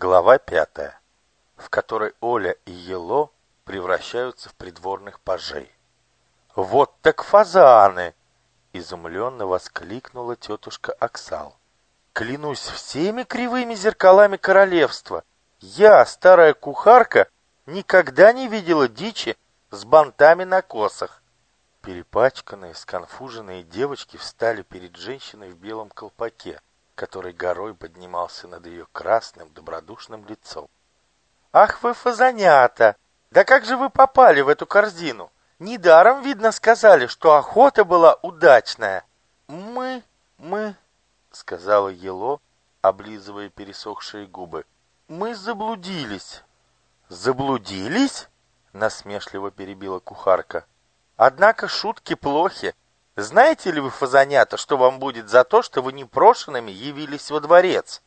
Глава пятая, в которой Оля и Ело превращаются в придворных пажей. «Вот так фазаны!» — изумленно воскликнула тетушка Оксал. «Клянусь всеми кривыми зеркалами королевства, я, старая кухарка, никогда не видела дичи с бантами на косах». Перепачканные, сконфуженные девочки встали перед женщиной в белом колпаке, который горой поднимался над ее красным добродушным лицом. «Ах вы, фазанята! Да как же вы попали в эту корзину? Недаром, видно, сказали, что охота была удачная!» «Мы, мы...» — сказала Ело, облизывая пересохшие губы. «Мы заблудились». «Заблудились?» — насмешливо перебила кухарка. «Однако шутки плохи. Знаете ли вы, фазанята, что вам будет за то, что вы непрошенными явились во дворец?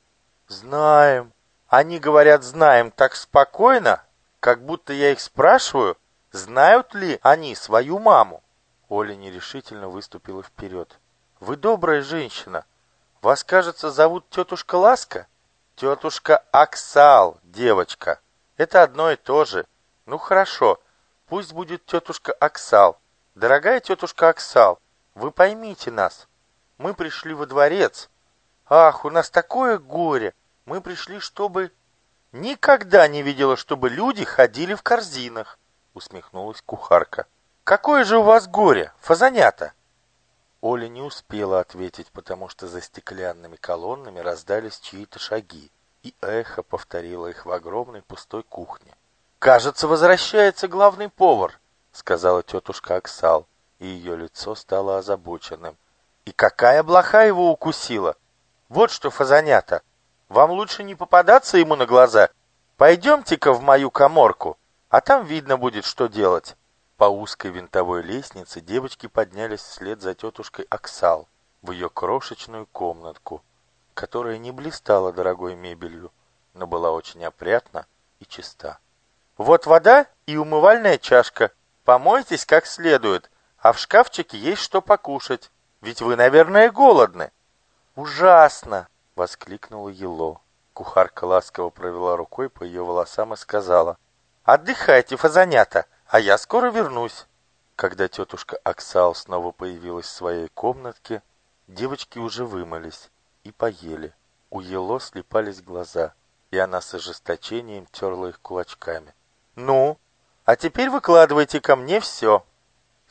Знаем. Они говорят «знаем» так спокойно, как будто я их спрашиваю, знают ли они свою маму. Оля нерешительно выступила вперед. Вы добрая женщина. Вас, кажется, зовут тетушка Ласка? Тетушка Аксал, девочка. Это одно и то же. Ну хорошо, пусть будет тетушка Аксал. Дорогая тетушка Аксал, вы поймите нас. Мы пришли во дворец. Ах, у нас такое горе. Мы пришли, чтобы... Никогда не видела, чтобы люди ходили в корзинах, усмехнулась кухарка. Какое же у вас горе, фазанята? Оля не успела ответить, потому что за стеклянными колоннами раздались чьи-то шаги, и эхо повторило их в огромной пустой кухне. «Кажется, возвращается главный повар», — сказала тетушка Оксал и ее лицо стало озабоченным. «И какая блоха его укусила? Вот что, фазанята, вам лучше не попадаться ему на глаза. Пойдемте-ка в мою коморку, а там видно будет, что делать». По узкой винтовой лестнице девочки поднялись вслед за тетушкой Оксал в ее крошечную комнатку, которая не блистала дорогой мебелью, но была очень опрятна и чиста. «Вот вода и умывальная чашка. Помойтесь как следует, а в шкафчике есть что покушать. Ведь вы, наверное, голодны. Ужасно! воскликнула Ело. Кухарка ласково провела рукой по ее волосам и сказала. Отдыхайте, фазанята, а я скоро вернусь. Когда тетушка Оксал снова появилась в своей комнатке, девочки уже вымылись и поели. У Ело слепались глаза, и она с ожесточением терла их кулачками. «Ну, а теперь выкладывайте ко мне все»,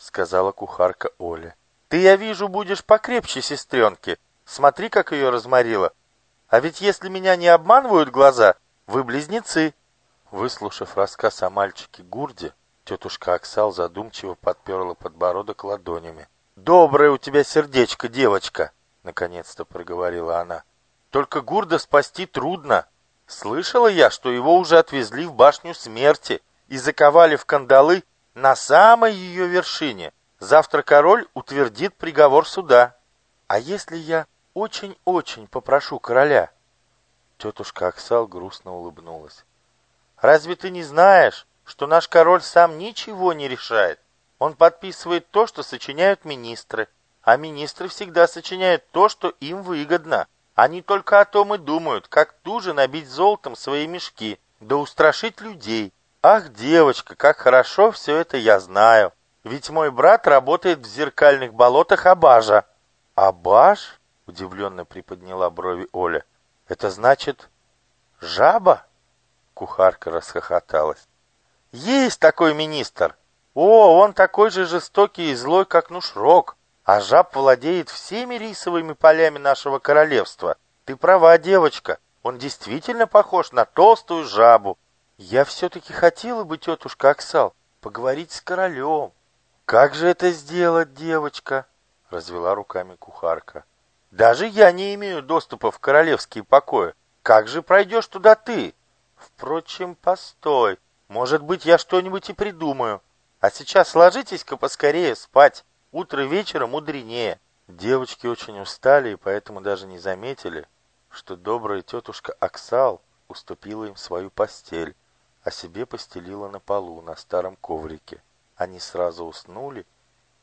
сказала кухарка Оля. Ты, я вижу, будешь покрепче сестренки. Смотри, как ее разморила. А ведь если меня не обманывают глаза, вы близнецы. Выслушав рассказ о мальчике Гурде, тетушка Оксал задумчиво подперла подбородок ладонями. «Доброе у тебя сердечко, девочка!» — наконец-то проговорила она. «Только Гурда спасти трудно. Слышала я, что его уже отвезли в башню смерти и заковали в кандалы на самой ее вершине. Завтра король утвердит приговор суда. А если я очень-очень попрошу короля? Тетушка Оксал грустно улыбнулась. Разве ты не знаешь, что наш король сам ничего не решает? Он подписывает то, что сочиняют министры, а министры всегда сочиняют то, что им выгодно. Они только о том и думают, как туже набить золотом свои мешки, да устрашить людей, Ах, девочка, как хорошо все это я знаю. Ведь мой брат работает в зеркальных болотах Абажа. Абаж? Удивленно приподняла брови Оля. Это значит жаба? Кухарка расхохоталась. Есть такой министр. О, он такой же жестокий и злой, как Нушрок. А жаб владеет всеми рисовыми полями нашего королевства. Ты права, девочка. Он действительно похож на толстую жабу, я все-таки хотела бы, тетушка Оксал, поговорить с королем. Как же это сделать, девочка? Развела руками кухарка. Даже я не имею доступа в королевские покои. Как же пройдешь туда ты? Впрочем, постой. Может быть, я что-нибудь и придумаю. А сейчас ложитесь-ка поскорее спать. Утро вечера мудренее. Девочки очень устали и поэтому даже не заметили, что добрая тетушка Оксал уступила им свою постель а себе постелила на полу на старом коврике. Они сразу уснули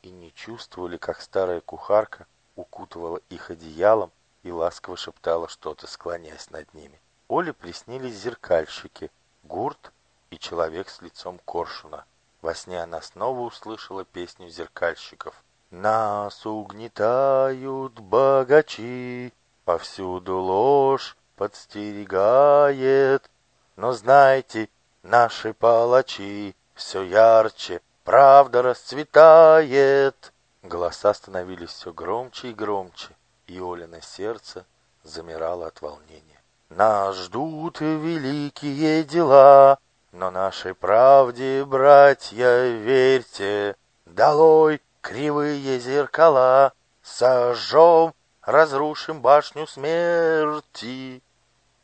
и не чувствовали, как старая кухарка укутывала их одеялом и ласково шептала что-то, склоняясь над ними. Оле приснились зеркальщики, гурт и человек с лицом коршуна. Во сне она снова услышала песню зеркальщиков. Нас угнетают богачи, повсюду ложь подстерегает. Но знайте, наши палачи все ярче, правда расцветает. Голоса становились все громче и громче, и Олина сердце замирало от волнения. Нас ждут великие дела, но нашей правде, братья, верьте, долой кривые зеркала, сожжем, разрушим башню смерти.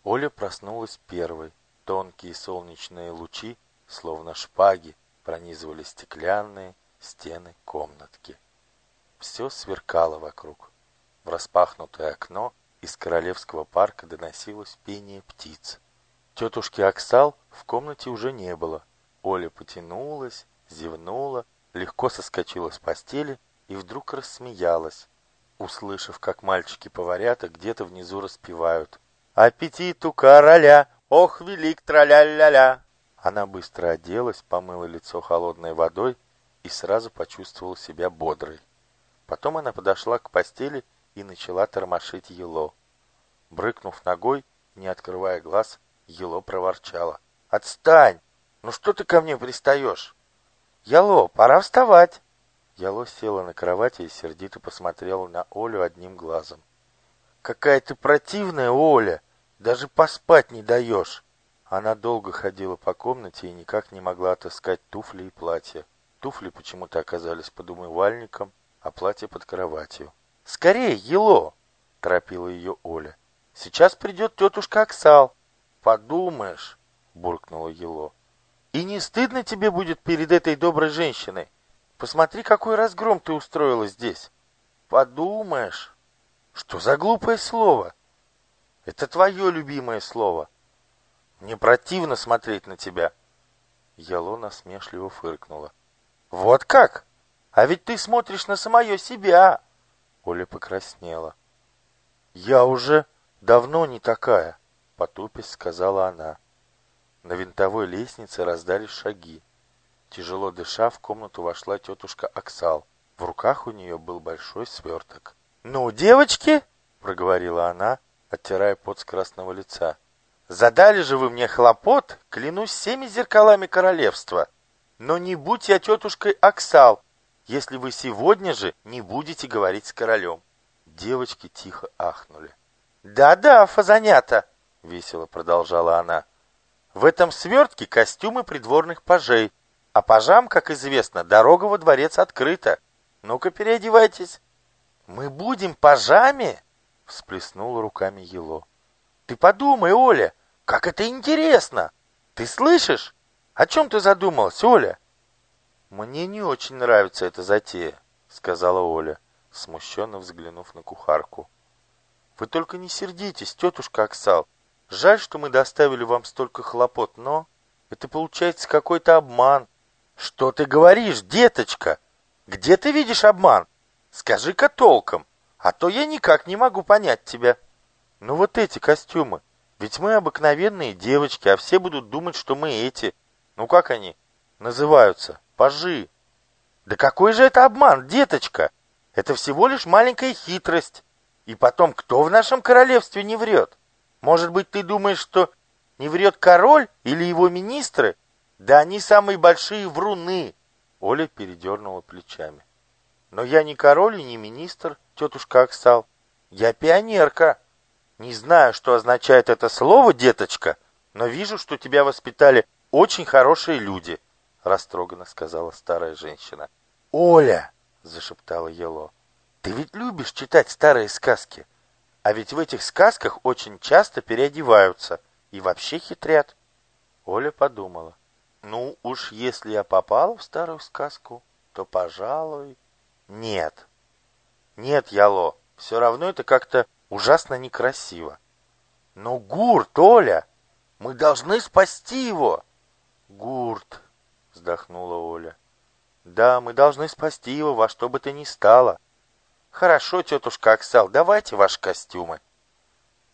Оля проснулась первой. Тонкие солнечные лучи, словно шпаги, пронизывали стеклянные стены комнатки. Все сверкало вокруг. В распахнутое окно из королевского парка доносилось пение птиц. Тетушки Оксал в комнате уже не было. Оля потянулась, зевнула, легко соскочила с постели и вдруг рассмеялась, услышав, как мальчики-поварята где-то внизу распевают «Аппетит у короля! Ох, велик траля-ля-ля!» Она быстро оделась, помыла лицо холодной водой и сразу почувствовала себя бодрой. Потом она подошла к постели и начала тормошить Ело. Брыкнув ногой, не открывая глаз, Ело проворчала. «Отстань! Ну что ты ко мне пристаешь?» «Яло, пора вставать!» Яло села на кровати и сердито посмотрела на Олю одним глазом. «Какая ты противная, Оля! Даже поспать не даешь!» Она долго ходила по комнате и никак не могла отыскать туфли и платье. Туфли почему-то оказались под умывальником, а платье под кроватью. «Скорее, Ело!» — торопила ее Оля. «Сейчас придет тетушка Оксал». «Подумаешь!» — буркнула Ело. «И не стыдно тебе будет перед этой доброй женщиной? Посмотри, какой разгром ты устроила здесь!» «Подумаешь!» «Что за глупое слово?» «Это твое любимое слово!» «Мне противно смотреть на тебя!» Яло насмешливо фыркнула. «Вот как? А ведь ты смотришь на самое себя!» Оля покраснела. «Я уже давно не такая», — потупясь сказала она. На винтовой лестнице раздались шаги. Тяжело дыша, в комнату вошла тетушка Оксал. В руках у нее был большой сверток. «Ну, девочки!» — проговорила она, оттирая пот с красного лица. «Задали же вы мне хлопот, клянусь всеми зеркалами королевства. Но не будь я тетушкой Оксал, если вы сегодня же не будете говорить с королем. Девочки тихо ахнули. «Да-да, фазанята!» — весело продолжала она. «В этом свертке костюмы придворных пажей, а пажам, как известно, дорога во дворец открыта. Ну-ка, переодевайтесь». «Мы будем пажами?» — всплеснула руками Ело. «Ты подумай, Оля, как это интересно! Ты слышишь? О чем ты задумалась, Оля?» «Мне не очень нравится эта затея», — сказала Оля, смущенно взглянув на кухарку. «Вы только не сердитесь, тетушка Оксал. Жаль, что мы доставили вам столько хлопот, но это получается какой-то обман». «Что ты говоришь, деточка? Где ты видишь обман? Скажи-ка толком, а то я никак не могу понять тебя». «Ну вот эти костюмы. Ведь мы обыкновенные девочки, а все будут думать, что мы эти. Ну как они называются? Пажи. Да какой же это обман, деточка? Это всего лишь маленькая хитрость. И потом, кто в нашем королевстве не врет? Может быть, ты думаешь, что не врет король или его министры? Да они самые большие вруны. Оля передернула плечами. Но я не король и не министр, тетушка Оксал. Я пионерка. Не знаю, что означает это слово, деточка, но вижу, что тебя воспитали очень хорошие люди растроганно сказала старая женщина. «Оля!» — зашептала Ело. «Ты ведь любишь читать старые сказки, а ведь в этих сказках очень часто переодеваются и вообще хитрят». Оля подумала. «Ну уж если я попала в старую сказку, то, пожалуй...» «Нет, нет, Яло, все равно это как-то ужасно некрасиво». «Но Гурт, Оля, мы должны спасти его!» «Гурт, вздохнула Оля. Да, мы должны спасти его во что бы то ни стало. Хорошо, тетушка Оксал, давайте ваши костюмы.